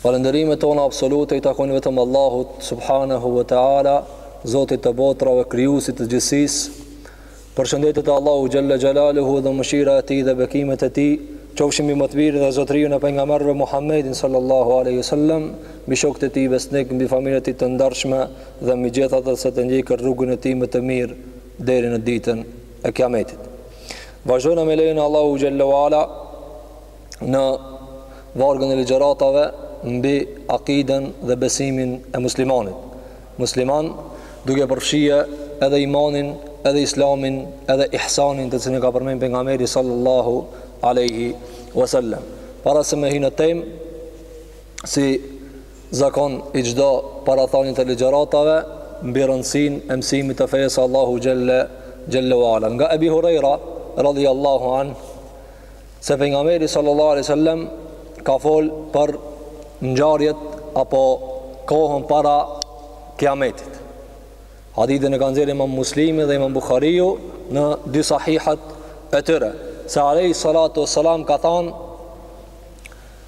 Falënderimet tona absolute i takojnë vetëm Allahut subhanahu wa taala, Zotit të botrave, krijuesit të gjithësisë. Përshëndetjet e Allahut xhelle xhelaluhu dhe mëshira e tij dhe bekimet e tij, qofshin mbi më të mirin dhe zotëriun e pejgamberëve Muhammedin sallallahu alaihi wasallam, mbi shokët e tij besnikë, mbi familjen e tij të ndershme dhe mbi gjithë ata që e ndjekin rrugën e tij më të mirë deri në ditën e Kiametit. Vazhdojmë me lejen e Allahut xhelle we ala në vargun e ligjëratave mbi akiden dhe besimin e muslimanit. Musliman duke përfshije edhe imanin, edhe islamin, edhe ihsanin të cilin e ka përmend pejgamberi sallallahu alaihi wasallam. Para se me hi në temë, si zakonisht do parathanie të ligjëratave mbi rëndësinë e mësimit të fesë Allahut xhelle xhelaluhu. Nga Ebi Huraira radhiyallahu an Se pejgamberi sallallahu alaihi wasallam ka fol për ngjarjet apo kohën para kiametit. Hadithin e kanë nxjerrë Imam Muslimi dhe Imam Buhariu në dy sahihat e tyre. Se alaihi salatu wasalam ka thënë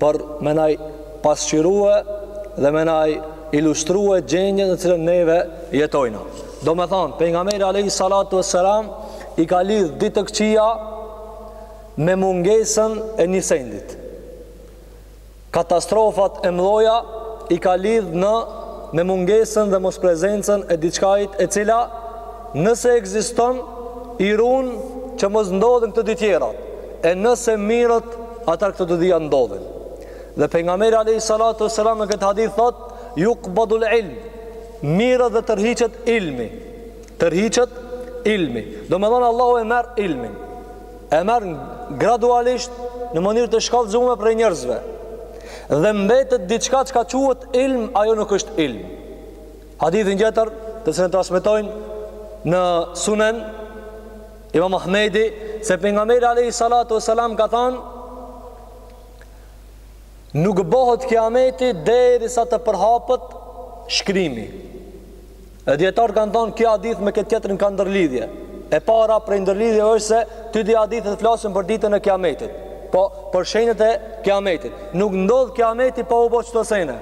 për me na pasqyrue dhe me na ilustrue gjendjen në të cilën neve jetojna. Domethënë, pejgamberi alaihi salatu wasalam i ka lidhë ditë të këqia me mungesën e një sendit. Katastrofat e mdhoja i ka lidhë në me mungesën dhe mosprezencën e diçkajt e cila nëse ekziston i run që mos ndodhin këto të tjerat. E nëse mirret, atëherë këto të tjera ndodhin. Dhe pejgamberi alayhi salatu wasalam në këtë hadith thot, yuqbadul ilm. Mirret dhe tërhiqet ilmi. Tërhiqet ilmi. Domethënë Allahu e merr ilmin. E merr gradualisht në mënyrë të shkallëzuar prej njerëzve. Dhe mbetet diçka çka quhet ilm, ajo nuk është ilm. Hadithin tjetër, të cilin e transmetojnë në Sunen Imam Ahmedi se pejgamberi alayhi salatu wasalam ka thënë nuk bëhet kiameti derisa të përhapet shkrimi. E dijetarët kanë thënë ky hadith me këtë tjetrin ka ndërlidhje. E para prej ndërlidhjeve është se të dy hadithet flasin për ditën e kiametit. Apo për shenjat e kiametit. Nuk ndodh kiameti pa u bë këto sene.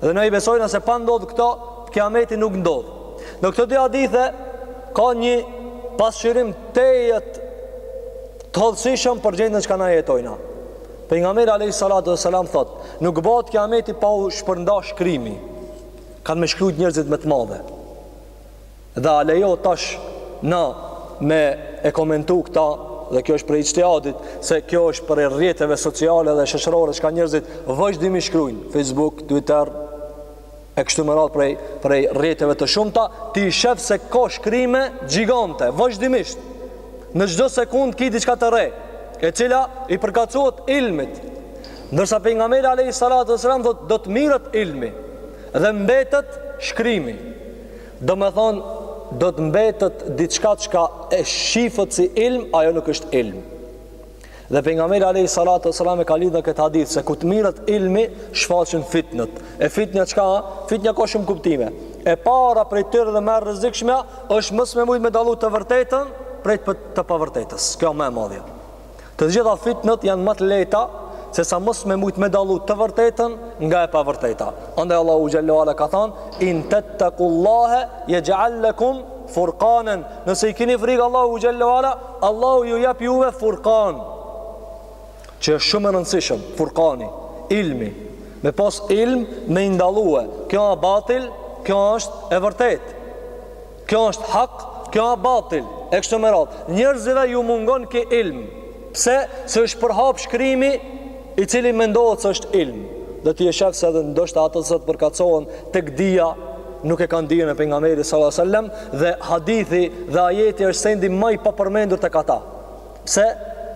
Dhe ne i besojna se pa ndodhë këto, kiameti nuk ndodhë. Në këto dy hadithe, ka një pasqyrim tejet të hollësishëm për gjendjen çka na jetojna. Pejgamberi alayhi salatu wasalam thot, nuk bëhet kiameti pa u shpërnda shkrimi. Kanë me shkrujt njërzit me të madhe. Dhe a lejo tash na me e komentu këta dhe kjo është prej ixhtiadit se kjo është prej rrjeteve sociale dhe shoqërore çka njerëzit vazhdimisht shkruajnë Facebook, Twitter e kështu me radhë prej prej rrjeteve të shumta, ti e shef se ka shkrime gjigante vazhdimisht. Në çdo sekond ki diçka të re, e cila i përkatësohet ilmit. Ndërsa pejgamberi alayhi salatu wasallam thotë do të mirret ilmi dhe mbetet shkrimi. Domethënë, do të mbetet diçka çka e shifet si ilm, ajo nuk është ilm. Dhe pejgamberi alayhi salatu wasalam e ka lidhë në këtë hadith se ku të mirret ilmi shfaqen fitnet. E fitnja çka? Fitnja ka shumë kuptime. E para prej tyre dhe më e rrezikshmja është mos me mujt me dallu të vërtetën prej të pavërtetës. Kjo më e madhja. Të gjitha fitnet janë më të lehta se sa mos me mujt me dallu të vërtetën nga e pavërteta. Andaj Allahu xhallahu ala ka thënë: "In tattaqullaha yaj'al lakum furqanan." Nëse i keni frikë Allahun xhallahu ala, Allahu ju jap juve furqan. Që është shumë i rëndësishëm, furqani, ilmi. Me pas ilm me dallue, kjo a batil, kjo është e vërtetë. Kjo është hak, kjo a batil, e kështu me radhë. Njerëzve ju mungon ky ilm, pse se është përhap shkrimi i cili mendohet se është ilm. Dhe ti e shef se edhe ndoshta ata që sot përkatësohen tek dija, nuk e kanë dijen e pejgamberit sallallahu alajhi wasallam dhe hadithi dhe ajeti është sendi më i papërmendur tek ata. Pse?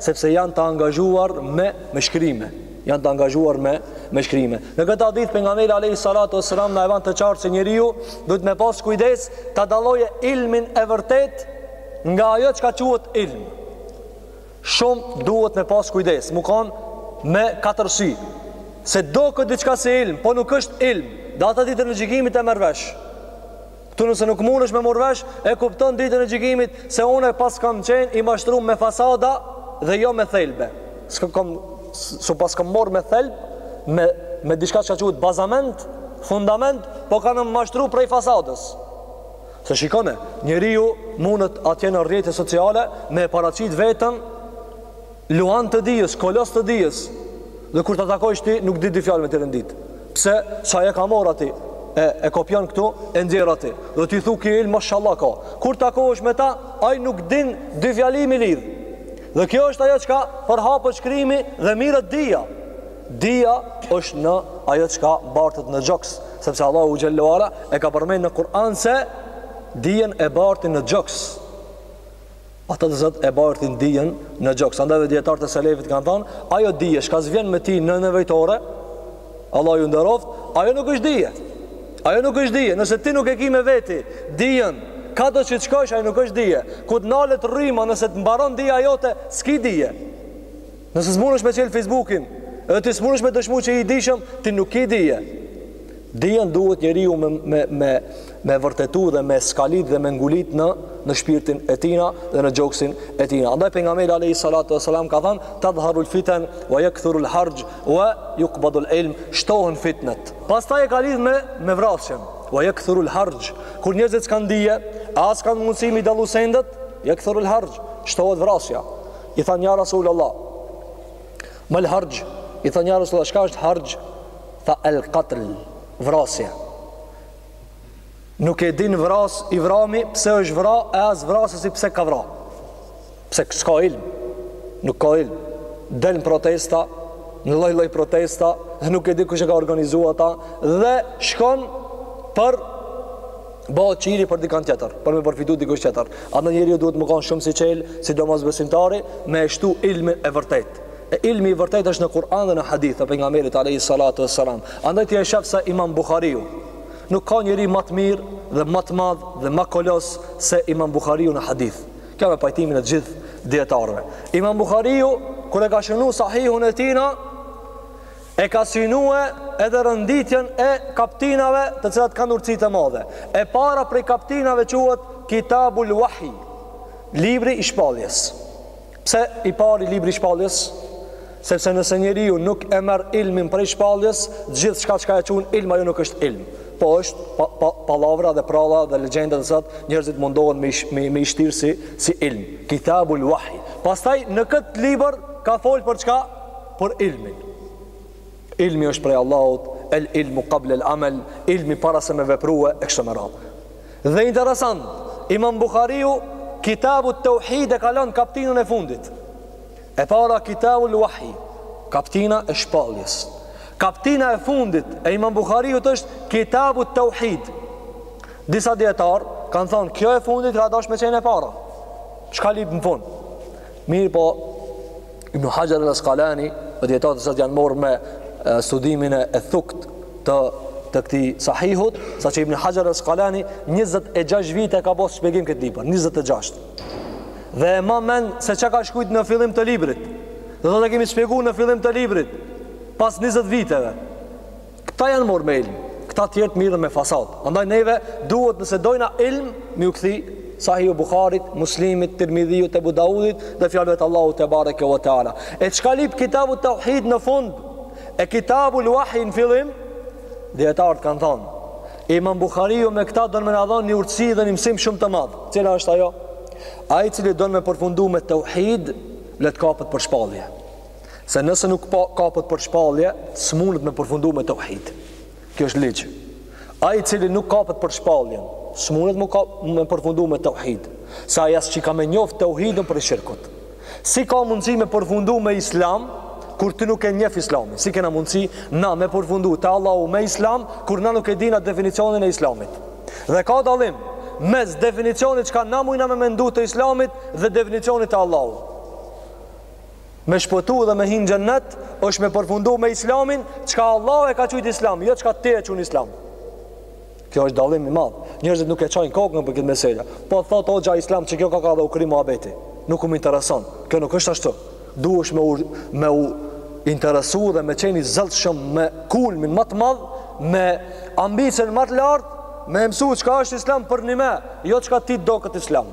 Sepse janë të angazhuar me me shkrime. Janë të angazhuar me me shkrime. Në këtë hadith pejgamberi alayhi salatu wasalam na e vënë të qartë se njeriu duhet me pas kujdes ta dallojë ilmin e vërtet nga ajo çka quhet ilm. Shumë duhet me pas kujdes, me kon me katër sy. Se doket diçka si ilm, po nuk është ilm. Dhe ata ditën e gjykimit e merr vesh. Këtu nëse nuk mundesh me morr vesh, e kupton ditën e gjykimit se unë paskam qenë i mashtrum me fasada dhe jo me thelbe. S'kom, s'u paskom morr me thelb, me, me diçka çka quhet bazament, fundament, po kam mashtru prej fasadës. Se shikoni, njeriu mundet atje në rrjete sociale me paraqit veten Luan të dijes, kolos të dijes. Dhe kur ta takojsh ti, nuk di dy fjalë me t'i rendit. Se ai e ka marr aty? E e kopjon këtu, e nxjerr aty. Dhe ti thu ky ilm mashallah ka. Kur takohesh me ta, ai nuk din dy fjalë me i lidh. Dhe kjo është ajo çka përhapet shkrimi dhe mirret dija. Dija është në ajo çka bartet në gjoks, sepse Allahu xhallahu ala e ka përmendur në Kur'an se dijen e bartin në gjoks. Ata të zotë e bartin dijen në gjoks. Andaj dhe dijetarët e selefit kanë thonë, ajo dije, çka s'vjen me ti në nevejtore, Allah ju nderoftë, ajo nuk është dije. Ajo nuk është dije. Nëse ti nuk e ki me veti, dijen, ka do që të shkosh, ajo nuk është dije. Kur të nalet rryma, nëse të mbaron dija jote, s'ki dije. Nëse s'munesh me çel Facebookin, edhe ti s'munesh me dëshmu që i dijshëm, ti nuk ki dije. Dijen duhet njeriu me me me me vërtetu dhe me skalit dhe me ngulit në në shpirtin e tina dhe në gjoksin e tina. Andaj pejgamberi alayhi salatu wasalam ka thënë: "Tadhharul fitan wa yakthurul harj wa yuqbadul ilm." Shtohen fitnet. Pastaj e ka lidh me me vrasjen. Wa yakthurul harj. Kur njerëzit s'kan dije, as kanë mundësi mi dallu sendet, yakthurul harj. Shtohet vrasja. I thanë, Ja Rasul Allah, Mal harxh, i thanë, Ja Rasul Allah, çka është harxh? Tha El Qatl, vrasja. Nuk e din vras i vrami pse është vra e as vrasësi pse ka vra. Pse s'ka ilm, nuk ka ilm. Del në protesta, në lloj lloj protesta dhe nuk e di kush e ka organizu ata dhe shkon për Bëhet qiri për dikan tjetër, për me përfitu dikush tjetër. Andaj njeriu duhet me kanë shumë syçelë, sidomos besimtari, me e shtu ilmin e vërtet. E ilmi i vërtet është në Kur'an dhe në hadithe Pejgamberit Alehi Salatu e Salam. Andaj ti e shef se imam Bukhariu, nuk ka njeri ma të mirë dhe ma të madh dhe ma kolos se imam Bukhariu në hadith. Kjo me pajtimin e gjithë dijetarëve. Imam Bukhariu, kur e ka shënu sahihun e tina, E ka synue edhe renditjen e kaptinave të cilat kanë urtësi të madhe. E para prej kaptinave quhet Kitabul Wahi, libri i shpalljes. Pse i pari libri i shpalljes? Sepse nëse njeriu nuk e merr ilmin prej shpalljes, gjithçka çka e qun ilm ajo nuk është ilm. Po është pa, pa, pallavra dhe pralla dhe legjenda të cilat njerëzit mundohen me, me, me i shtirë si, si ilm. Kitabul Wahi. Pastaj në këtë libër ka folë për qka? Për ilmin, Ilmi është prej Allahut, El ilmu qabl el amel, ilmi para se me veprue e kështu me radhë. Dhe interesant, Imam Buhariu Kitabu Tauhid e ka lënë kaptinën e fundit. E para Kitabu Al-Wahi, kaptina e shpalljes. Kaptina e fundit e Imam Buhariut është Kitabu Tauhid. Disa dijetarë kanë thonë kjo e fundit ka dashtë me qenë e para. Çka lip në fund? Mirëpo, Ibn Hajar el Askalani, dhe dijetarët të cilët janë marrë me studimin e thukt të, të këtij sahihut, saqë Ibn Hajar el Askalani, 26 vite ka bo shpegim këtë libër, 26. Dhe e ma men se çka ka shkrujt në fillim të librit, dhe do të kemi shpegu në fillim të librit, pas 20 viteve. Këta janë morr me ilm, këta tjerët mirren me fasad. Andaj neve duhet nëse dojna ilm, m'iu kthy Sahih Bukharit, Muslimit, Tirmidhiut, Ebu Daudit dhe fjalëve të Allahut tebareke ve teala. E çka lyp Kitabu Tauhid në fund e Kitabu Wahi në fillim, dijetarët kanë thonë Imam Bukhariu me këta don me na dhonë një urtësi dhe një mësim shumë të madh. Cila është ajo? Ai i cili don me përfundu me tauhid, le të kapet për shpallje. Se nëse nuk pa, kapet për shpallje, s'munet me përfundu me tauhid. Kjo është ligj. Ai i cili nuk kapet për shpalljen, s'munet me, ka, me përfundu me tauhid. Se ai as që ka me njoftë tauhidin prej shirkut. Si ka mundësi me përfundu me islam, kur ti nuk e njef islamin? Si kena mundësi na me përfundu te Allahu me islam, kur na nuk e dina definicionin e islamit? Dhe ka dallim mes definicionit çka na mujna me mendu të islamit dhe definicionit të Allahut. Me shpëtu dhe me hi n'xhennet është me përfundu me islamin Çka Allah e ka qujt islam Jo çka ti e qun islam Kjo është dallim i madh Njerëzit nuk e çajnë kokën për këtë mesele Po thotë hoxha islam që kjo ka ka dhe u kry muhabeti Nuk um intereson Kjo nuk është ashtu Duhesh me u, me u interesu dhe me qenë i zellshëm Me kulmin më të madh Me ambicien më të lartë Me e msu çka është islam përnime Jo çka ty doket islam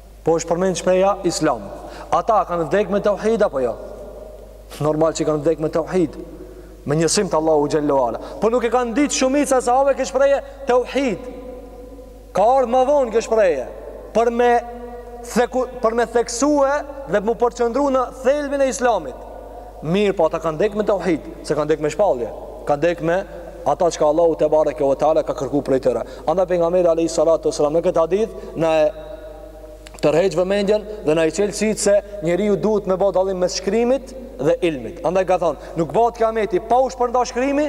Po është përmend shprehja islam. Ata kanë vdek me tauhid apo jo? Normal që kanë vdek me tauhid. Me njësim të Allahut xhelle ve ala. Po nuk e kanë ditë shumica e sahabëve kjo shprehje tauhid. Ka ardh ma vonë kjo shprehje për me theku, për me theksue dhe m'u përqendru në thelbin e islamit. Mirëpo ata kanë vdek me tauhid, se kanë vdek me shpallje, kanë dek me ata çka Allahu tebareke ve teala ka kërku prej tyre. Andaj pejgamberi alejhi salatu selam në këtë hadith na e tërheq vëmendjen dhe na i çel sytë se njeriu duhet me bë dallim mes shkrimit dhe ilmit. Andaj ka thonë, nuk bëhet kiameti pa u shpërnda shkrimi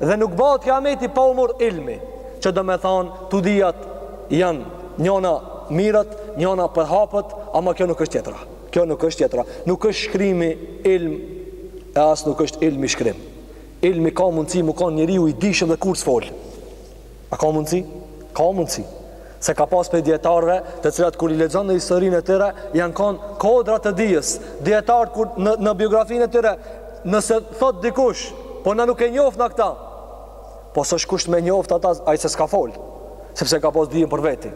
dhe nuk bëhet kiameti pa u morr ilmi, që domethonë të dyjat janë njona mirret, njona përhapet, ama kjo nuk është tjetra. Kjo nuk është tjetra. Nuk është shkrimi ilm e as nuk është ilmi shkrim. Ilmi ka mundësi m'u kanë njeriu i dijshëm dhe kur s'fol. A ka mundësi? Ka mundësi. Se ka pas prej dijetarëve të cilat kur i lexon në historinë e tyre, janë kanë kodra të dijes. Dijetarë kur në, në biografinë e tyre, nëse thot dikush, po na nuk e njofna këta. Po s'osht kusht me njoftë ata, ai se s'ka fol. Sepse ka pas dijen për veti.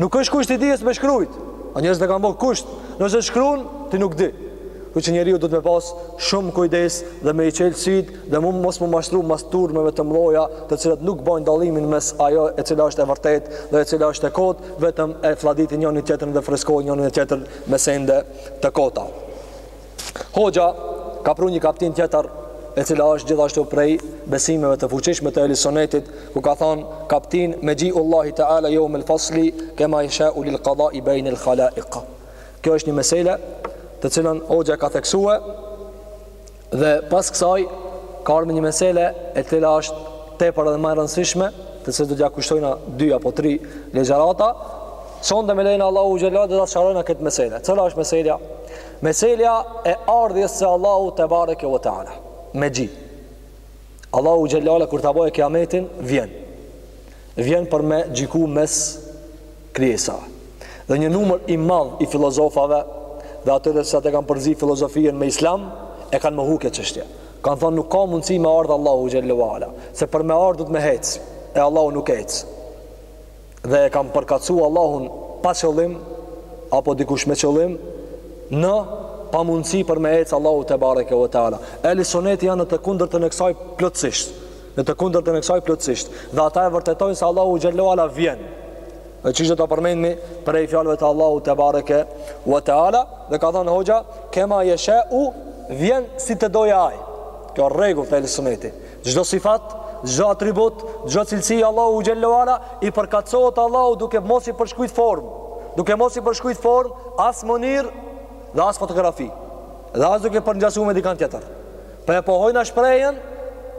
Nuk është kusht i dijes me shkrujt. A njerëzit e kanë bo kusht, nëse s'shkrun, ti nuk di. Kjo që njeriu duhet me pas shumë kujdes dhe me i çel syt dhe mu mos m'u mashtru mas turmeve të mdhoja, të cilat nuk bëjnë dallimin mes ajo e cila është e vërtetë dhe e cila është e kotë, vetëm e flladitin njoni-tjetrin dhe freskojnë njoni-tjetrin me sende të kota. Hoxha ka pru një kaptin tjetër e cila është gjithashtu prej besimeve të fuqishme të ehli sunetit ku ka thonë kaptin mexhiu llahi teala jeumel fasli kema jeshau lil kadai bejnel khalaik kjo është një mesele të cilën Hoxha e ka theksue dhe pas kësaj ka ardh me një mesele e cila është tepër edhe më e rëndësishme të cilës do t'ja kushtojmë dy apo tri ligjërata sonte dhe me lejen e Allahut xhelle dhe ta sqarojna këtë mesele cila është meselja Meselja e ardhjes së Allahut tebareke ve teala mexhi. Allahu xhelle ve ala kur ta bëjë kiametin vjen. Vjen për me gjiku mes krijesave. Dhe një numër i madh i filozofave dhe atyre që e kanë përzi filozofinë me islam e kanë mohu këtë çështje. Kan thonë nuk ka mundësi me ardh Allahu xhelle ve ala, se për me ardhë duhet me hec, e Allahu nuk hec. dhe e kanë përkatësu Allahun pa qëllim apo dikush me qëllim në pamundësi për me ecë Allahu tebareke ve teala. Ehli suneti janë në të kundërtën e kësaj plotësisht. Në të kundërtën e kësaj plotësisht. Dhe ata e vërtetojnë se Allahu xhelle ve ala vjen. Qysh do ta përmendim prej fjalëve të Allahut tebareke ve teala dhe ka thënë hoxha kema jeshau vjen si të doja ai. Ky rregull te ehli suneti. Çdo sifat, çdo atribut, çdo cilësi e Allahut xhelle ve ala i përkatësohet Allahut duke mos i përshkujt formë, duke mos i përshkrujt formë as mënyrë dhe as fotografi. Dhe as duke e përngjasu me dikant tjetër. Po e pohojna shprehjen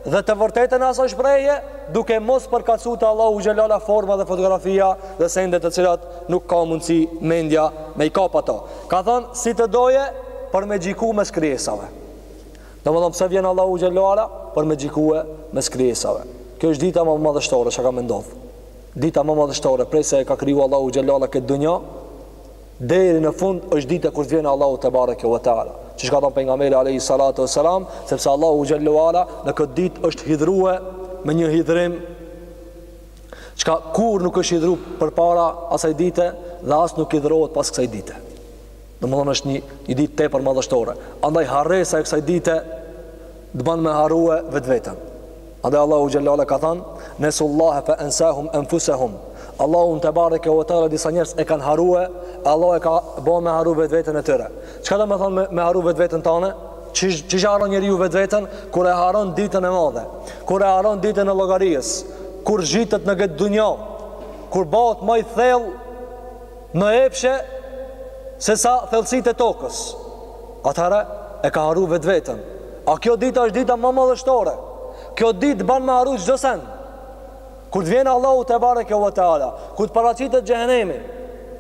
dhe të vërtetën e asaj shprehje duke mos përkatësu te Allahu xhelle ve ala forma dhe fotografia dhe sende të cilat nuk ka mundësi mendja me i kap ato. Ka thënë si të doje për me gjiku mes krijesave. Domethënë pse vjen Allahu xhelle ve ala për me gjikue mes krijesave. Kjo është dita më madhështore çka ka me ndodhë. Dita më madhështore prej se e ka kriju Allahu xhelle ve ala këtë dunja deri në fund është dita kur vjen Allahu tebareke ve teala. Që ka thënë pejgamberi alayhi salatu wasalam, sepse Allahu xhelle ve ala në këtë ditë është hidhrue me një hidhrim çka kurrë nuk është hidhru përpara asaj dite dhe as nuk hidhrohet pas kësaj dite. Domethënë është një një ditë tepër madhështore. Andaj harresa e kësaj dite të bën me harrue vetveten. Andaj Allahu xhelle ve ala ka thënë: "Nesullaha fa ansahum anfusahum." Allahun tebareke ve teala disa njerëz e kanë harrue, Allahu i ka bo me harrue vetveten e tyre. Çka do të thonë me, me harrue vetveten tane? Qysh qysh e harron njeriu vetveten kur e harron ditën e madhe, kur e harron ditën e llogarisë, kur zhytet në këtë dunja, kur bëhet më i thellë në epshe se sa thellësitë e tokës, atëherë e ka harruar vetveten. A kjo ditë është dita më madhështore? Kjo ditë bën me harru çdo send. Kur të vjen Allahu te bareke ve teala, kur të paraqitet xhehenemi.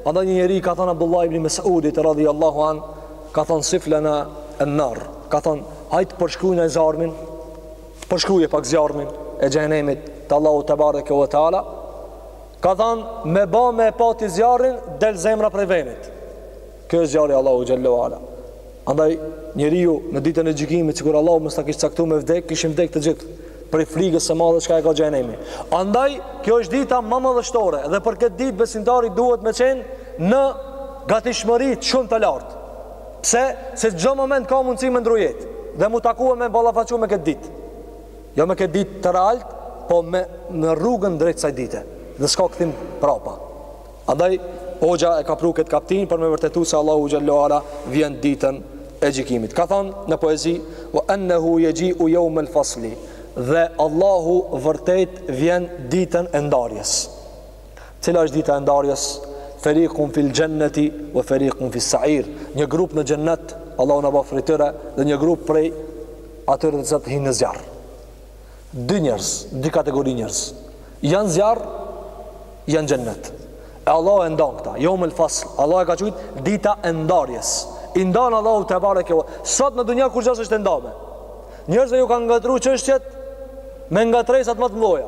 Andaj një njeri ka thënë Abdullah ibn Mas'udit radhiyallahu an, ka thënë siflana an-nar. Ka thënë, hajt përshkrujna zjarmin, përshkruaje pak zjarmin e xhehenemit të Allahu te bareke ve teala. Ka than me ba me e pa ti zjarrin del zemra prej venit. Kjo është zjarri i Allahu xhallahu ala. Andaj njeriu në ditën e gjykimit sikur Allahu mos ta kish caktuar me vdek, kishim vdek të gjithë prej frigës së madhe që ka xhenemi. Andaj kjo është dita më madhështore dhe për këtë ditë besimtari duhet me qen në gatishmëri shumë të lartë. Pse? Se çdo moment ka mundësi me ndrujet dhe mu taku me u ballafaqu me këtë ditë. Jo me këtë ditë tërë alt, po në rrugën drejt kësaj dite dhe s'ka kthim prapa. Andaj hoxha e ka pru këtë kaptin për me vërtetu se Allahu xhallahu ala vjen ditën e gjikimit. Ka thënë në poezi wa annahu yaji'u yawm al-fasli dhe Allahu vërtet vjen ditën e ndarjes. Cila është dita e ndarjes? Feriqun fil jannati wa feriqun fis sa'ir. Një grup në xhennet, Allahu na bëftë prej tyre dhe një grup prej Atyre të cilat hinë në zjarr. Dy njerëz, dy kategori njerëz. Ja n'zjarr, ja n'xhennet. E Allahu i ndan këta. Jeumul fasl. Allahu e ka qujt dita e ndarjes. I ndan Allahu te bareke. Sot në dunja kurgja s'është e ndame. Njerëzve ju kanë ngatruar çështjet me ngatresat më të mëdhaja.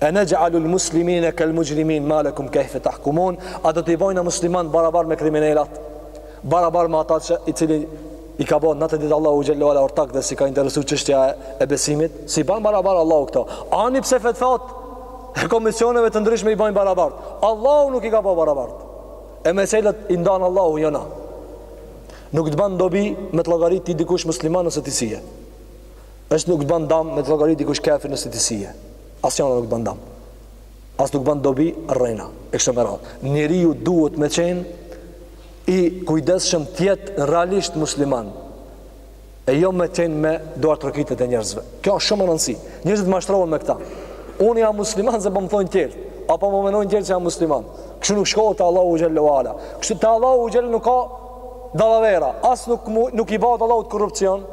E nej'alul muslimine kel mujrimin ma lekum kejfe tahkumun, a do t'i bojna muslimant barabar me kriminelat, barabar me ata që i cili i ka bo natë ditë Allahu xhallahu ala ortak dhe s'i ka interesu çështja e, e besimit, s'i ban barabar Allahu këto. Ani pse fetfat e komisioneve të ndryshme i bojnë barabart. Allahu nuk i ka bo barabart. E meselët i ndan Allahu jo na. Nuk të ban dobi me të llogarit ti dikush musliman nëse ti s'je. As nuk të bën dëm me të llogarit dikush kafir nëse ti s'je. As ajo nuk të bën dëm. As nuk bën dobi rrena e kështu me radhë. Njeriu duhet me qenë i kujdesshëm të jetë realisht musliman. E jo me qenë me duartrokitjet e njerëzve. Kjo është shumë e rëndësishme. Njerëzit mashtrohen me këtë. Unë jam musliman se po më thonë tjerë, apo më mendojnë tjerë se jam musliman. Kështu nuk shkohet te Allahu xhallahu ala. Kështu te Allahu xhallahu nuk ka dallavera. As nuk nuk i bëhet Allahut korrupsion.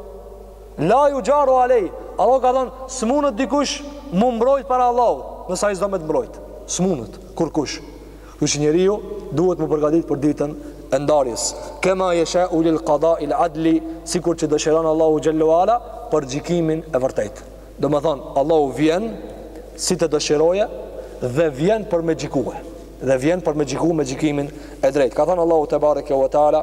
La juxharu alej, Allahu ka thënë, s'munët dikush mu mbrojt para Allahut, nëse ai s'do me të mbrojt, s'munët, kurkush. Kështu që njeriu duhet mu përgatit për ditën e ndarjes. Kema jeshau lil kadail adli, sikur që dëshiron Allahu xhelle ue ala, për gjykimin e vërtetë. Domethonë, Allahu vjen, si të dëshiroje, dhe vjen për me gjykue. Dhe vjen për me gjykue me gjykimin e drejtë. Ka thënë Allahu tebareke ve teala,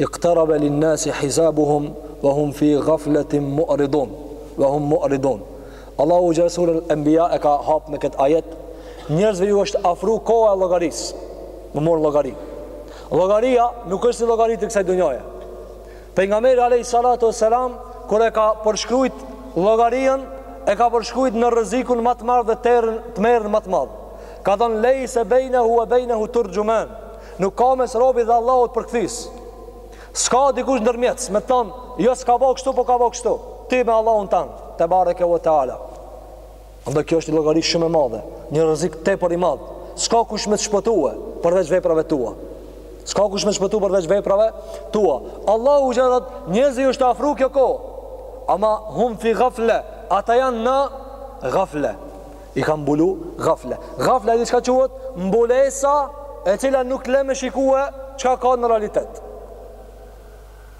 Iqtaraba linnasi hisabuhum wa hum fi ghaflatin mu'ridun wa hum mu'ridun. Allahu xhalla suren al-anbiya e ka hap me këtë ajet, njerëzve ju është afru koha e llogarisë. Me marr llogari. Llogaria nuk është si llogaritë e kësaj dunjaje. Pejgamberi alayhi salatu wassalam kur e ka përshkruajt llogarinë e ka përshkruajt në rrezikun më të madh dhe tmerrin më të madh. Ka thënë lejse bejnehu ve bejnehu turjuman. Nuk ka mes robit dhe Allahut përkthys. S'ka dikush ndërmjetës, me thonë, jo s'ka bo kështu, po ka bo kështu. Ti me Allahun tanë, tebareke ue teala. Dhe kjo është ni llogari shumë e madhe, një rrezik tepër i madh. S'ka kush me të shpëtue, përveç veprave tua. S'ka kush me të shpëtue, përveç veprave tua. Allahu xhelle thot njerzve ju është afru kjo kohë. Ama hum fi gafle, ata janë në gafle. I ka mbulu gafle. Gafle e di çka quhet? Mbulesa e cila nuk le me shikue çka ka në realitet.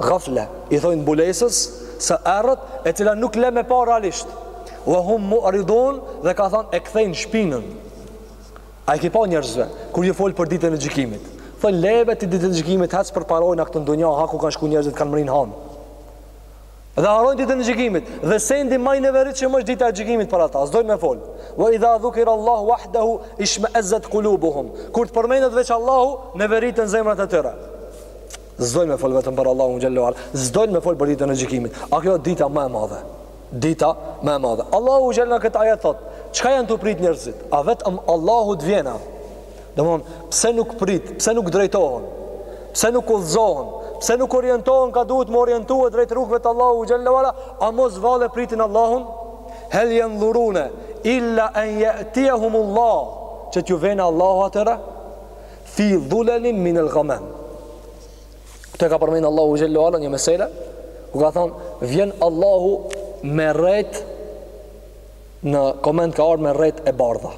Gafle, i thojnë mbulesës së errët e cila nuk le me pa realisht. Ve hum muridun dhe ka thonë e kthejnë shpinën. A i ki pa njerëzve, kur ju fol për ditën e gjykimit. Thojnë lene ti ditën e gjykimit, hec përparoj në këtë dunja, a ku kanë shku njerëzit, kanë mrri n'hanë. Dhe harrojnë ditën e gjykimit, dhe sendi më i neveritshëm është dita e gjykimit për ata. S'dojnë me fol. Wa idha dhukira Allahu wahdahu ishma'azzat qulubuhum. Kur të përmendet veç Allahu, neveriten zemrat e tyre. S'dojnë me fol vetëm për Allahun xhelle ue ala. S'dojnë me fol për ditën e gjykimit. A kjo është dita më e madhe? Dita më e madhe. Allahu xhelle këtë ajet thot, çka janë tu prit njerëzit? A vetëm Allahu të vjen Domethon, pse nuk prit, pse nuk drejtohen, pse nuk udhzohen, pse nuk orientohen ka duhet me u orientue drejt rrugëve të Allahut xhelle ue ala, a mos vallë pritin Allahun? Hel jendhurune, illa en je'tijehumullah, që t'ju vjen Allahu atyre, fi dhulelin min el gamam. Këtë e ka përmend Allahu xhelle ue ala një mesele, ku ka thonë, vjen Allahu me retë, në koment ka ardh me retë e bardha.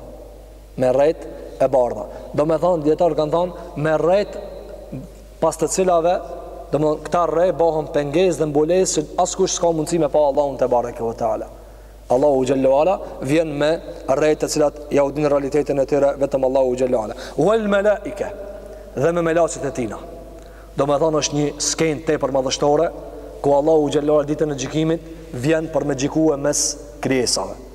me rret e bardha. Do me thonë, dijetarët kanë thonë, me rret pas të cilave, do me thonë, këta rre bohen pengesë dhe mbulesë që askush s'ka mundësi me pa Allahun tebareke ve teala. Allahu xhelle ve ala vjen me rret të cilat jau din realitetin e tyre vetëm Allahu xhelle ve ala. Uel melaike dhe me melaçet e tina. Do me thonë është një skenë tepër madhështore, ku Allahu xhelle ve ala ditën e gjykimit vjen për me gjykue mes krijesave.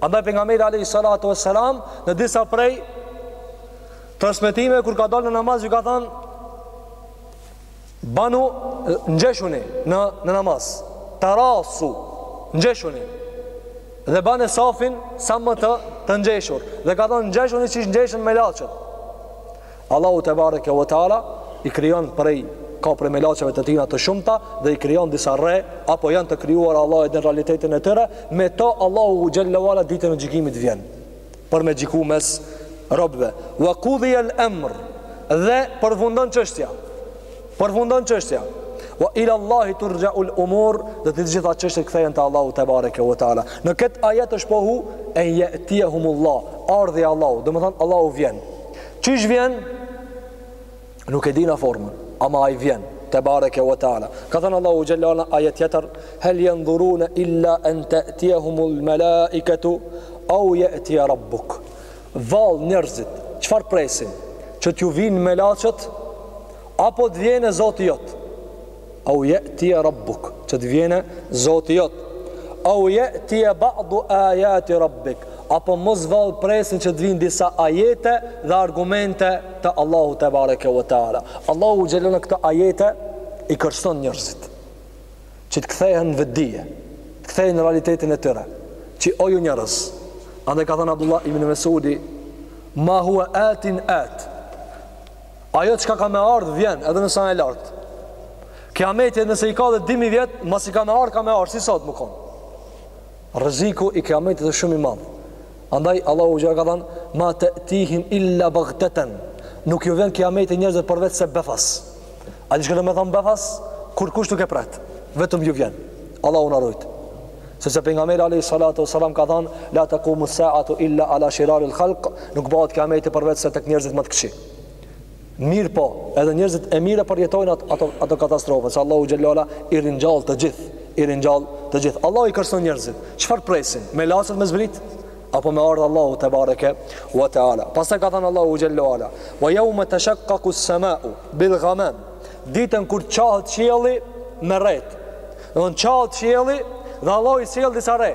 Andaj pejgamberi alejhi salatu ve selam në disa prej transmetimeve kur ka dalë në namaz ju ka thënë bani ngjeshuni në në namaz. Tarasu ngjeshuni. Dhe bane safin sa më të të ngjeshur. Dhe ka thënë ngjeshuni siç ngjeshën melaçët. Allahu tebareke ve teala i krijon prej ka prej melaçeve të tina të shumta dhe i krijon disa rre apo janë të krijuara Allahu e din realitetin e tyre me to Allahu xhella wa ala ditën e gjykimit vjen për me gjyku mes robëve wa qudhi al amr dhe përfundon çështja përfundon çështja wa ila Allahi turja ul umur dhe të gjitha çështjet kthehen te Allahu tebareke ve teala në kët ajet është pohu en yatihumullah ardhja e Allahut do me thon Allahu vjen Qysh vjen? Nuk e dina formën, ama ai vjen. Tebareke ve teala. Ka thënë Allahu xhalla në ajet tjetër, "Hal yanzuruna illa an ta'tiyahumul malaikatu aw ya'ti rabbuk." Vall njerëzit, çfarë presin? Që t'ju vinë melaçët apo të vjen Zoti jot? Au ya'tiya rabbuk, që të vjene Zoti jot. Au ya'tiya ba'du ayati rabbik, apo mos vallë presin që të vijnë disa ajete dhe argumente të Allahut tebareke ve teala. Allahu xhella në këto ajete i kërcnon njerëzit që të kthehen në vetëdije, të kthehen në realitetin e tyre. Që o ju njerëz, andaj ka thënë Abdullah ibn Mesudi, ma huwa atin at. Ajo çka ka me ardh vjen edhe nëse asht larg. Kiameti nëse i ka dhe 2000 vjet, masi ka me ardh, ka me ardh si sot më kon. Rreziku i kiametit është shumë i madh. Andaj Allahu xhela ka thënë, "Ma ta'tihim illa baghtatan." Nuk ju vjen kiameti njerëzve përveç se befas. A di çka do me thanë befas? Kur kush nuk e pret, vetëm ju vjen. Allahu na rujt. Sepse pejgamberi alayhi salatu wasalam ka thënë, "La taqumu sa'atu illa ala shiraril khalq." Nuk bëhet kiameti përveç se tek njerëzit më të këqij. Mirpo, edhe njerëzit e mirë e përjetojnë ato ato katastrofa, se Allahu xhalla wa ala i ringjall të gjithë, i ringjall të gjithë. Allahu i kërcnon njerëzit. Çfarë presin? Melaçët me zbrit apo me ardh Allahu tebareke ve teala. Pastaj ka thënë Allahu xhalla wa ala, "Wa yawma tashaqqaqu as-sama'u bil ghamam." Ditën kur çahet qielli me rret. Do të çahet qielli dhe Allahu i sjell disa rre.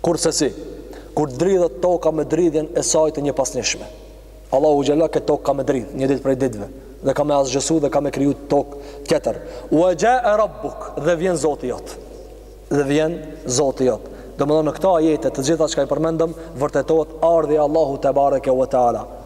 Kurrsesi, kur dridhet toka me dridhjen e saj të njëpasnjëshme. Allahu xhalla këtë tokë ka me dridh, një ditë prej ditëve, dhe ka me e asgjësu dhe ka me kriju tokë tjetër. Ue xhae rabbuk, dhe vjen zoti jot. Dhe vjen zoti jot. Domethonë në këto ajete të gjitha çka i përmendëm, vërtetohet ardhja e Allahut tebareke ue teala.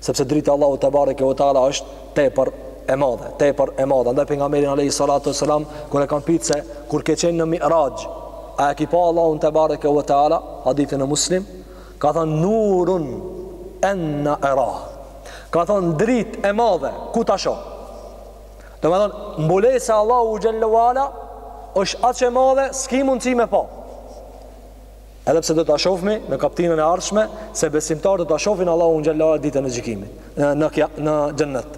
Sepse drita e Allahut tebareke ve teala është tepër e madhe, tepër e madhe. Andaj pejgamberin alayhi salatu wasalam kur e kanë pyet se kur ke qenë në Mi'raj, a e ke pa Allahun tebareke ve teala, hadithi në Muslim, ka thënë nurun enna erah. Ka thënë dritë e madhe, ku ta shoh? Domethonë mbulesa e Allahut xhelle ue ala është aq e madhe, s'ki mundësi me pa. Edhe pse do ta shohmi në kaptinën e ardhshme se besimtarët do ta shohin Allahun xhallahu ditën e gjykimit në në në xhennet.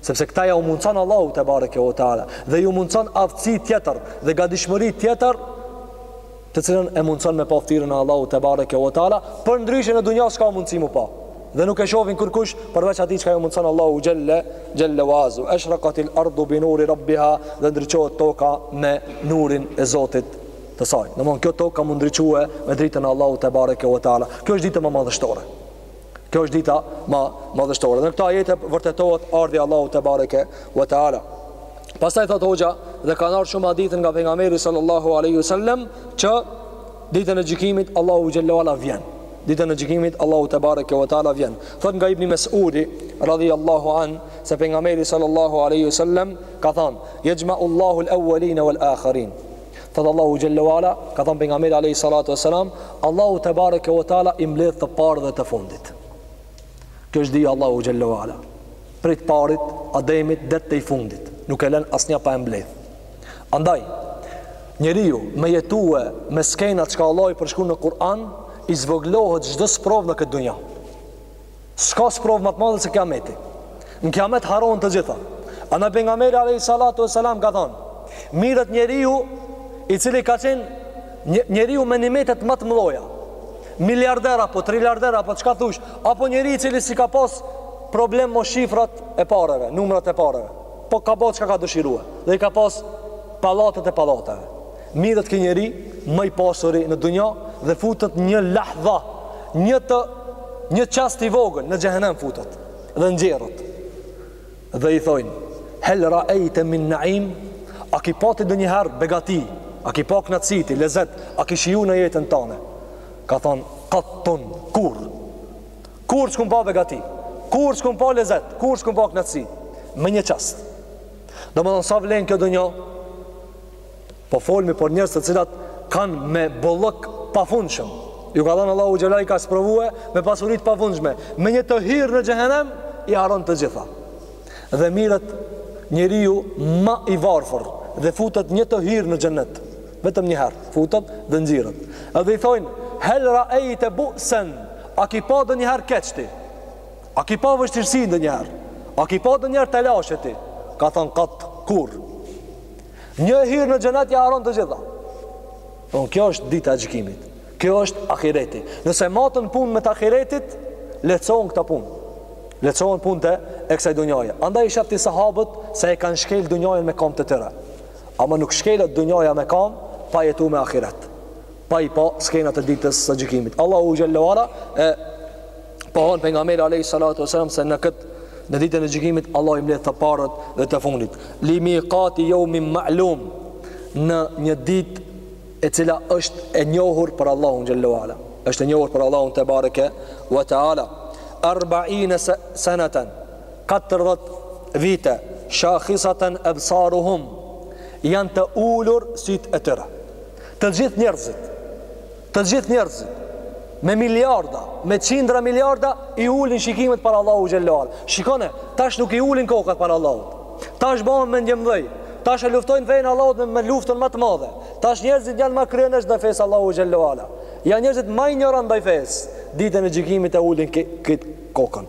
Sepse këta jau mundson Allahu tebareke ue teala dhe ju mundson aftësi tjetër dhe gatishmëri tjetër të cilën e mundson me pa ftyrën e Allahut tebareke ue teala, përndryshe në dunja s'ka mundësi m'u pa. Dhe nuk e shohin kërkush përveç atij që ju mundson Allahu xhelle xhelle wazu. Ashraqatil ardu bi nuri rabbiha dhe ndriçohet toka me nurin e Zotit të saj. Domthon kjo tokë ka m'u ndriçue me dritën e Allahut tebareke ve teala. Kjo është dita më madhështore. Kjo është dita më madhështore. Në këtë ajet vërtetohet ardhja e Allahut tebareke ve teala. Pastaj thot hoxha dhe kanë ardhur shumë hadithe nga pejgamberi sallallahu alaihi wasallam që ditën e gjykimit Allahu xhelle ue ala vjen. Ditën e gjykimit Allahu tebareke ve teala vjen. Thot nga Ibn Mesudi radhiyallahu an se pejgamberi sallallahu alaihi wasallam ka thënë: "Yajma'u Allahu al-awwalina wal-akhirin." Thotë Allahu xhelle ue ala, ka thënë pejgamberi alejhi salatu ue selam, Allahu tebareke ue teala i mbledh të parë dhe të fundit. Kjo është dija e Allahut xhelle ue ala. Prej t'parit, Ademit, deri te i fundit. Nuk e len asnja pa e mbledh. Andaj, njeriu me jetue me skena çka Allahu i përshku në Kur'an, i zvoglohet çdo sprovë në këtë dunja. S'ka sprovë më të madhe se kiameti. Në kiamet harrohen të gjitha. Andaj pejgamberi alayhi salatu wasalam ka thënë: "Mirret njeriu i cili ka qenë njeriu me nimetet më të mëdha. Miliarder apo triliarder apo çka thush, apo njeriu i cili s'i ka pas problem me shifrat e pareve, numrat e pareve. Po ka bërë çka ka dëshiruar dhe i ka pas pallatet e pallateve. Mirret ky njeri më i pasuri në dunja dhe futet një lahdha, një çast i vogël në xhehenem futet dhe nxirret. Dhe i thojnë: "Hel ra'aita min na'im?" A ki pa ti ndonjëherë begati? A ki pa kënaqësi ti, lezet? A ki shiju në jetën tënde? Ka thonë: "Qattun, kurrë. Kurrë s'kum pa begati, kurrë s'kum pa lezet, kurrë s'kum pa kënaqësi." Me një çast. Domethënë sa vlen kjo dunja? Po folmi për njerëz të cilat kanë me bollëk pafundshëm. Ju ka dhënë Allahu xhel i ka sprovue me pasuri të pafundshme. Me një të hyrë në xhehenem i harron të gjitha. Dhe merret njeriu ma i varfër dhe futet një të hyrë në xhenet. Vetëm një herë futet dhe nxirret. Edhe i thojnë hel ra'ayta bu'san a ki pa ndonjëherë keqti a ki pa vështirësi ndonjëherë a ki pa ndonjëherë telashe ti ka thon kat kurrë Një e hyrë në xhenet ja harron të gjitha. Don kjo është dita e gjykimit. Kjo është ahireti. Nëse maten punët me të ahiretit, lehtsohen këta punë. Lehtsohen punët e kësaj dunjaje. Andaj i sheh ti sahabët se e kanë shkel dunjajen me kam të tyre. Ama nuk shkelet dunjaja me kam, pa jetu me ahiret. Pa i pa skenat e ditës së gjykimit. Allahu xhelle ve ala e Pohon pejgamberi alayhi salatu wasallam se në këtë, në ditën e gjykimit Allah i mbledh të parët dhe të fundit. Li miqati yawmin ma'lum në një ditë e cila është e njohur për Allahun xhallahu ala. Është e njohur për Allahun te bareke ve teala. Arba'ina sanatan 40 vite shakhisatan absaruhum janë të ulur sytë e tyre. Të gjithë njerëzit Të gjithë njerëzit me miliarda, me qindra miliarda i ulin shikimet para Allahu xhallahu ala. Shikone, tash nuk i ulin kokat para Allahut. Tash bëhen mendjemdhej. Tash e luftojnë fenë e Allahut me, me luftën ma të madhe. Tash njerëzit janë ma kryeneç ndaj fesë Allahu xhallahu ala. Janë njerëzit ma injorant ndaj fesë. Ditën e gjykimit e ulin këtë kokën.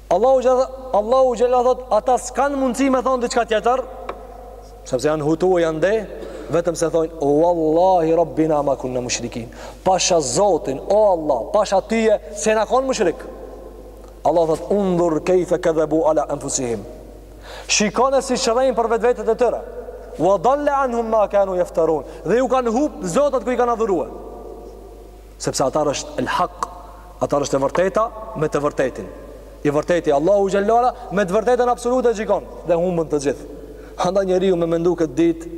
Allahu xhalla thot ata s'kan mundësi me thon diçka tjetër sepse janë hutue janë de vetëm se thojnë wallahi rabbina ma kunna mushrikin pasha zotin o allah pasha tyje s'jena kon mushrik Allah thot undhur kayfa kadhabu ala anfusihim shikone si rrejnë për vetvetet e tyre wa dhalla anhum ma kanu yaftarun dhe ju kanë hup zotat që i kanë adhurue Sepse aty është el hak, aty është e vërteta me të vërtetin. I vërteti Allahu xhallahu ala me të vërtetën absolute gjykon dhe humbin të gjithë. Andaj njeriu me mendu këtë ditë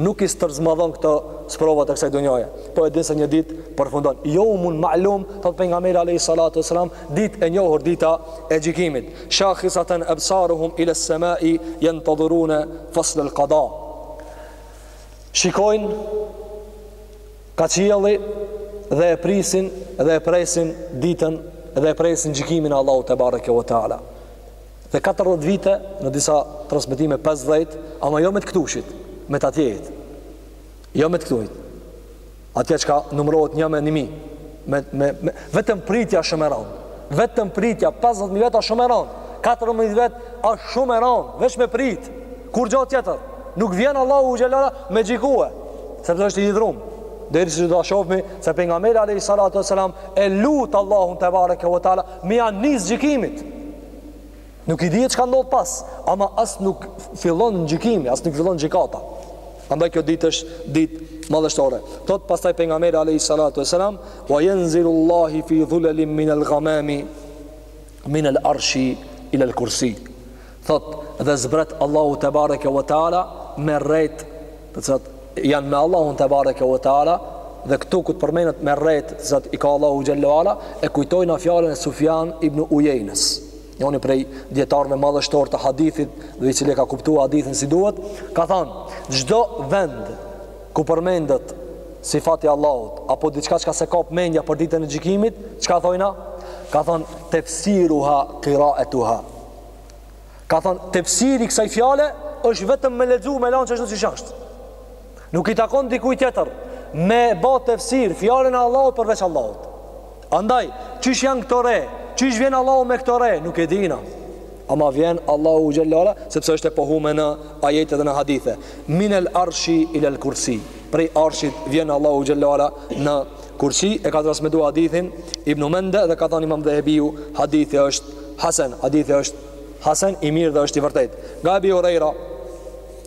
nuk i stërzmadhon këto sprovat e kësaj dunjaje, po e din se një ditë përfundon. Jeumun ma'lum, thot pejgamberi alejhi salatu wasalam, ditë e njohur dita e gjykimit. Shakhisaten ebsaruhum iles semai jentedhirune faslel kada. Shikojnë Ka qielli dhe e prisin dhe e presin ditën dhe e presin gjykimin e Allahut te bareke ve teala. Dhe 40 vite në disa transmetime 50, ama jo me të këtushit, me të atjejit. Jo me të këtushit. Atje çka numërohet nja me 1000. Me, me, me, vetëm pritja asht shumë e ranë. Vetëm pritja, 50.000 vjet asht shumë e ranë. 4.000 vjet asht shumë e ranë, veç me prit. Kurgja tjetër, nuk vjen Allahu xhelle ala me gjykue, sepse është i hidhrum. Derisa do ta shofmi se pejgamberi a.s. e lut Allahun tebareke ve teala, me ja nis gjykimit. Nuk i dihet çka ndodh pas, ama as nuk fillon gjykimi, as nuk fillon gjykata. Andaj kjo ditë është ditë madhështore. Thot pastaj pejgamberi alayhi salatu wasalam, "Wa yanzilu Allahu fi dhulalin min al-ghamami min al-arshi ila al-kursi." Thot dhe zbret Allahu tebareke ve teala me retë, do të thotë janë me Allahun tebareke ve teala dhe këtu kur të përmendet me retë, do të thotë i ka Allahu xhallahu ala e kujtojna fjalën e Sufjan ibn Uyainës. njëri prej dijetarëve madhështorë të hadithit dhe i cili ka kuptu hadithin si duhet, ka thanë, çdo vend ku përmendet sifati i Allahut, apo diçka çka s'e kap mendja për ditën e gjykimit, çka thojna? Ka thanë, tefsiruha, kiraetuha. Ka thanë, tefsiri i kësaj fjale është vetëm me lexu, me lanë qashtu qysh asht. Nuk i takon dikujt tjetër me ba tefsir fjalën e Allahut përveç Allahut. Andaj, qysh janë këto re, qysh vjen Allahu me këto re, nuk e dina. Ama vjen Allahu xhallahu sepse është e pohume në ajete dhe në hadithe. Min el arshi il el kursi. Prej arshit vjen Allahu xhallahu në kursi e ka transmetu hadithin Ibnu Mende dhe ka thënë Imam Dhehebiu hadithi është hasan, hadithi është hasen i mirë dhe është i vërtetë. Nga Ebi Hurejra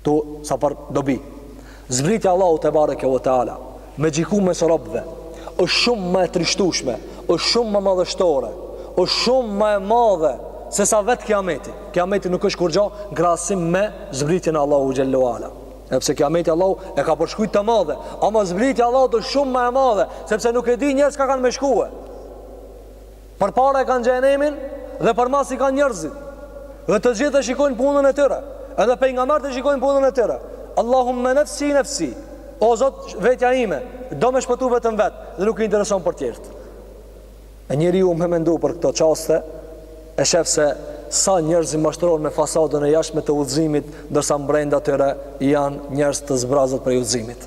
Ktu sa për dobi. Zbritja e Allahut tebareke ve teala me gjyku mes robëve është shumë ma e trishtushme, është shumë ma madhështore, është shumë ma e madhe sesa vetë kiameti. Kiameti nuk është kurgja në krahasim me zbritjen e Allahut xhallahu ala. Sepse kiameti Allahu e ka përshkrujt të madhe, ama zbritja e Allahut është shumë ma e madhe, sepse nuk e dinë njerëzit ka kanë me shkue. Përpara e kanë xhehenemin dhe përmas i kanë njerëzit. Dhe të gjithë e shikojnë punën e tyre. Edhe pejgamerët e shikojnë punën e tyre. Allahumme nefsi nefsi. O Zot, vetja ime, do me shpëtu vetëm vet dhe nuk i intereson për tjerët. E njeriu më mendu për këto çaste e shef se sa njerëzit mashtrohen me fasadën e jashtme të udhëzimit, ndërsa mbrenda tyre janë njerëz të zbrazët prej udhëzimit.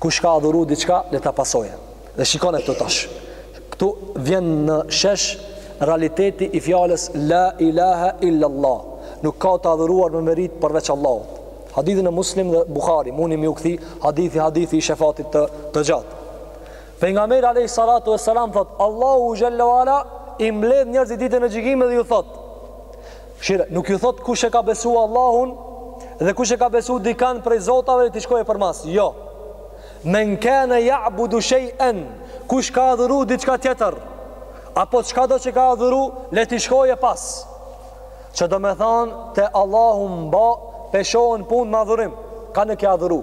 Kush ka adhuru diçka, le ta pasoje. Dhe shikone këtu tash. Këtu vjen në shesh realiteti i fjalës La ilaha illa Allah. Nuk ka të adhuruar me meritë përveç Allahut. Hadithi në Muslim dhe Bukhari, munmi me ju kthy hadithit, hadithi i shefatit të, të gjatë. Pejgameri alejhi salatu ve selam thot, Allahu xhelle ve ala i mbledh njerëzit ditën e gjykimit dhe ju thot, Shihe, nuk ju thot kush e ka besu Allahun dhe kush e ka besu dikan prej zotave le t'i shkoje përmas. Jo. Men kene jabudu shejen, kush ka adhuru diçka tjetër, apo qka do që ka adhuru, le t'i shkoje pas. Që domethan te Allahu, ba, peshohen punt me adhurim, kan e ke adhuru.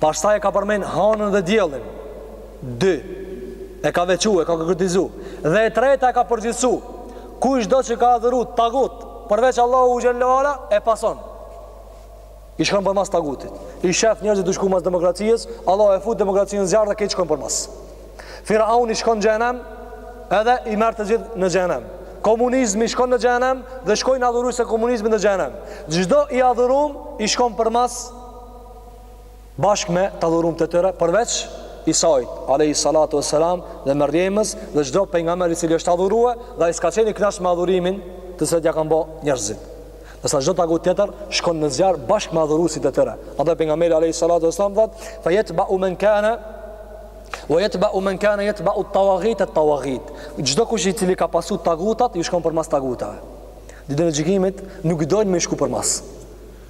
Pastaj e ka përmend hanën dhe diellin. Dy. E ka veçu, e ka konkretizu. Dhe e treta e ka përgjithsu. Kushdo që ka adhuru tagut, përveç Allahut xhelle ve ala, e pason. I shkon përmas tagutit. I shef njerëzit tu shku mas demokracisë, Allahu e fut demokracinë n'zjarr dhe ky i shkon përmas. Firauni shkon n'xhehnem, edhe i merr të gjithë në xhehnem. Komunizmi shkon në xhehnem dhe shkojnë adhuruesit e komunizmit në xhehnem. Çdo i adhurum shkon përmas bashkë me të adhurumt e tyre, përveç Isait, alejhi salatu ve selam, dhe Merjemes, dhe çdo pejgamber i cili është adhuru, edhe ai s'ka qen i knaq me adhurimin, të cilin ja kanë bo njërzit. Ndërsa çdo tagut tjetër, shkon në zjarr bashkë me adhurusit e tyre. Tha pejgamberi, alejhi salatu ve selam, fe jetbeu men kane, ue jetbeu men kane jetbeu tawagite tawagit. Çdokush i cili ka pasu tagutat, ju shkon përmas tagutave. Ditën e gjykimit, nuk dojnë me shku përmas.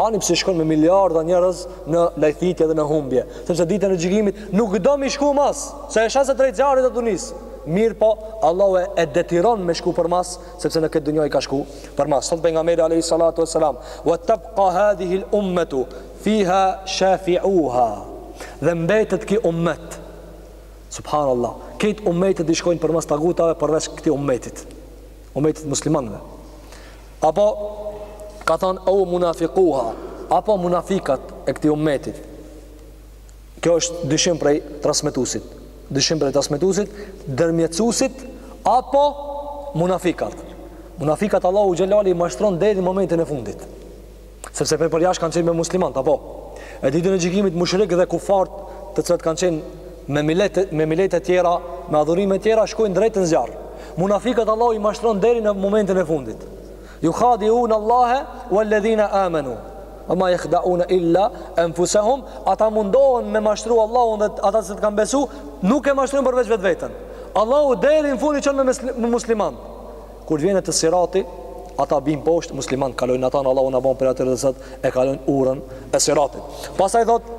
Ani pse shkojn me miliarda njerëz në lajthitje dhe në humbje, sepse ditën e gjykimit nuk do me i shku mas, se e sheh se drejt zjarrit do nis. Mirëpo, Allahu e, e detyron me shku përmas, sepse në këtë dunja i ka shku përmas. Thot pejgamberi alayhi salatu wassalam, "Wa tabqa hadhihi al-ummatu fiha shafi'uha." Dhe mbetet ky ummet. Subhanallah. Krejt ummetet i shkojnë përmas tagutave përveç këtij ummetit. umetit të muslimanëve. Apo ka thënë au munafiquha, apo munafikat e këtij umetit. Kjo është dyshim prej transmetuesit. Dyshim prej transmetuesit, ndërmjetësuesit apo munafikat. Munafikat Allahu xhelle ve ala i mashtron deri në momentin e fundit. Sepse prej për jashtë kanë qenë me muslimanët, apo? E ditën e gjykimit mushrikët dhe kufarët, të cilët kanë qenë me milet me milete tjera, me adhurime tjera, shkojnë drejt në zjarr. Munafikat Allahu i mashtron deri në momentin e fundit. Jukhadiun Allahe uelledhina amenu. Ue ma jakhdaun illa enfusehum, ata mundohen me mashtru Allahun dhe ata të cilët kanë besu, nuk e mashtrojnë përveç vetveten. Allahu deri në fund i çon me, me muslimant. Kur vijn e te sirati ata bin poshtë muslimant kalojnë atanë Allahu na boft prej atyre të cilët e kalojnë urën e siratit pastaj thot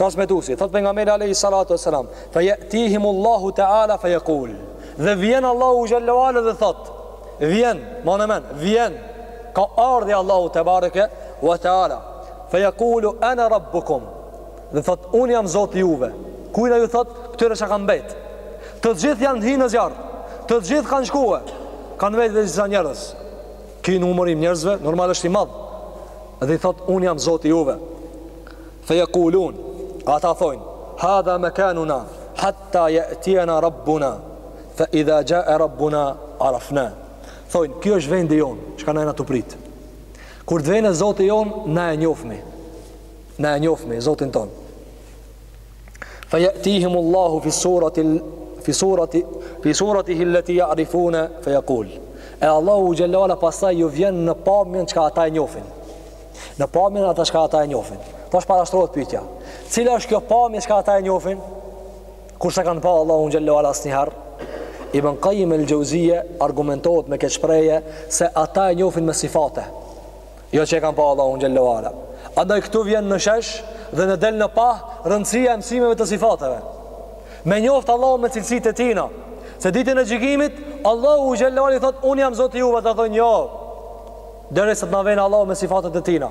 transmetuesi thot pejgamberi alayhi salatu wasalam fa yatihim Allahu taala fa yaqul dhe vjen Allahu xhalla wa ala dhe thot vjen mane n'men vjen ka ardhi Allahu tebareke wa taala fa yaqulu ana rabbukum Dhe thotë, Unë jam Zoti juve. Kujna ju thotë, këtyre që kanë mbet. Të gjithë janë hi në zjarr. Të gjithë kanë shkue. Kanë mbet dhe disa njerëz. Ky numër i njerëzve, normal është i madh. Dhe i thotë, unë jam Zoti juve. Fe jekulun, ata thonë, hadha mekanuna, hatta jetijena rabbuna, fe idha xhae rabbuna, arafna. Thonë, kjo është vendi jonë, çka kena me t'prit. Kur të vjen Zoti jonë, na e njofmi. Na e njofmi Zotin ton. Fa yatihim Allahu fi suratihi allati ya'rifuna fa yaqul. E Allahu xhelle ue ala pastaj ju vjen në pamjen çka ata e njofin. Në pamjen ata çka ata e njofin. Tash parashtrohet pyetja. Cila është kjo pamje çka ata e njofin? Kur s'e kanë pa Allahun xhelle ue ala asnjëherë? Ibn Qayyim al-Jauziyja argumentohet me këtë shprehje se ata e njofin me sifate. Jo që e kanë pa Allahun xhelle ue ala. Andaj këtu vjen në shesh dhe na del në pah rëndësia e mësimeve të sifateve. Me njoft Allahun me cilësitë e tina, se ditën e gjykimit Allahu xhelle ue ala i thot un jam Zoti juve, ata thonë jo. Derisa të na vjen Allahu me sifatet e tina.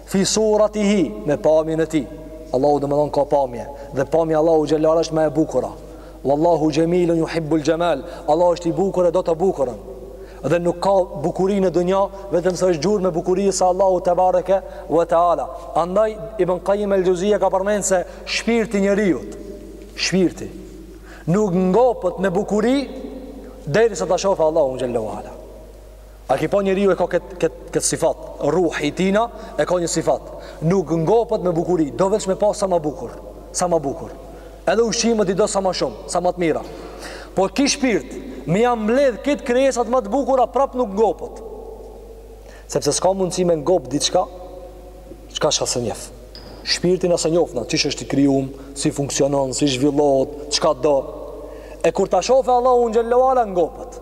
Fi suratihi, me pamjen e tij. Allahu domethënë ka pamje dhe pamja e Allahut xhelle ue ala është më e bukura. Wallahu jamilun yuhibbul jamal. Allahu është i bukur e do të bukurën. Dhe nuk ka bukuri në dunja vetëm se është gjurmë e bukurisë Allahut tebareke ve teala. Andaj Ibn Qayyim el-Jauziyja ka përmendur se shpirti i njeriut, shpirti nuk ngopet me bukuri derisa ta shofë Allahun xhelle ue ala. A ke pa njeriu e ka këtë kët, kët sifat, ruhi i tina e ka një sifat. Nuk ngopet me bukuri, do veç me pa sa ma bukur, sa ma bukur. Edhe ushqimet i do sa ma shumë, sa ma të mira. Po ky shpirt, me ja mbledh këto krijesat ma të bukura, prap nuk ngopet. Sepse s'ka mundësi me ngop diçka, çka çka s'e njef. Shpirtin as e njofim na, qysh është i krijum, si funksionon, si zhvillohet, çka do. E kur ta shofë Allahun xhelle ue ala, ngopet.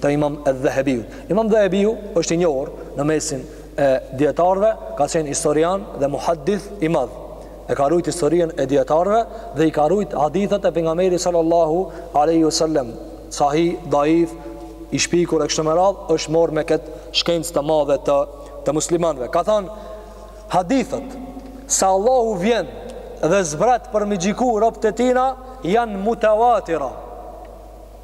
të Imam Edh-Dhehebiut. Imam Dhehebiu është i njohur në mesin e dijetarve, ka qenë historian dhe muhaddith i madh. E ka rujt historinë e dijetarve dhe i ka rujt hadithet e pejgamberit sallallahu aleyhi sallem. Sahih, daif, i shpikur e kështu me radhë, është marrë me këtë shkencë të madhe të, të muslimanve. Ka thanë, hadithet, se Allahu vjen dhe zbret për me i gjyku robtë e tina, janë mutawatira.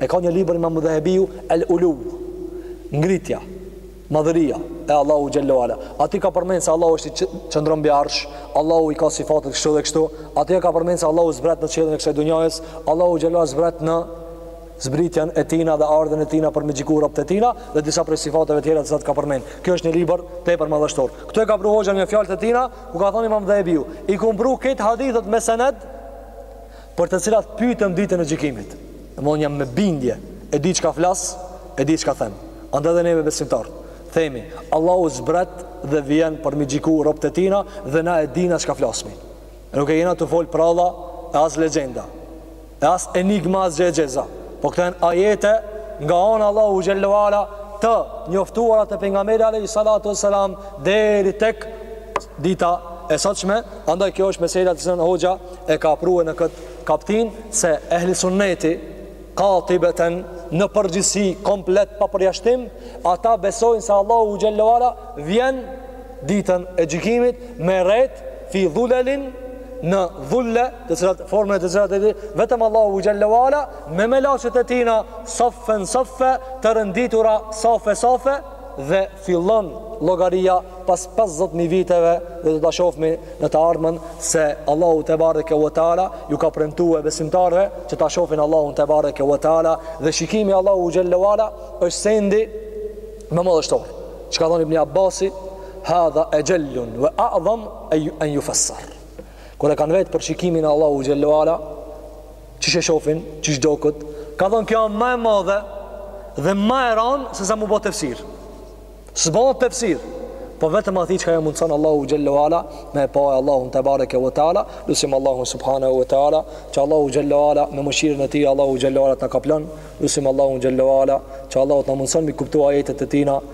E ka një libër Imam Dhehebiu El Uluv, ngritja, madhëria e Allahu xhelle ve ala. Aty ka përmend se Allahu është qëndron mbi arsh, Allahu i ka sifatet kështu dhe kështu. Aty ka përmend se Allahu zbret në qiellin e kësaj dunjajes, Allahu xhelle ve ala zbret në zbritjen e tina dhe ardhjen e tina për me gjyku robt e tina dhe disa prej sifateve tjera që aty ka përmend. Kjo është një libër tepër madhështor. Këtu e ka pru hoxha një fjalë të tina, ku ka thënë Imam Dhehebiu, i kom pru këto hadithet me sened për të cilat pyetem ditën e gjykimit. Domthonë jam me bindje, e di çka flas, e di çka them. Andaj dhe neve besimtarët, themi, Allahu zbret dhe vjen për mi gjyku robt e tina dhe na e dina çka flasmi. Nuk jena tu fol pralla e as legjenda. E as enigma as gjëegjëza. Po këto janë ajete nga ana Allahu xhelle ve ala të njoftuara të pejgamberit alejhi salatu ve selam deri tek dita e sotshme andaj kjo është mesela të cilën hoxha e ka prue në këtë kaptinë se ehli sunneti katibeten në përgjithësi komplet pa përjashtim ata besojnë se Allahu xhelle ve ala vjen ditën e gjykimit me retë fi dhulelin në dhulle të cilat formën e të cilat e di vetëm Allahu xhelle ve ala me melaqet e tina saffen saffa të rënditura safe safe dhe fillon llogaria pas pesëdhjetë mijë viteve dhe do ta shofmi në të ardhmen se Allahu tebareke ve teala ju ka premtu besimtarëve që ta shofin Allahun tebareke ve teala dhe shikimi i Allahu xhelle ve ala është sendi më madhështor ç'ka thonë Ibn Abbasi hadha exhellu ve adham en jufessar kur e kanë vet për shikimin e Allahu xhelle ve ala qysh e shofin, qysh doket, ka thonë kjo o ma e madhe dhe ma e ranë se sa mu bo tefsir. S'bot tefsir, po vetëm atij çka ja mundson Allahu xhelle ve ala, me e pa Allahun tebareke ve teala, lusim Allahu subhanehu ve teala, që Allahu xhelle ve ala, me mëshirën e tij, Allahu xhelle ve ala të na kaplon, lusim Allahu xhelle ve ala, që Allahu të na mundson mi kuptu ajetet e tina,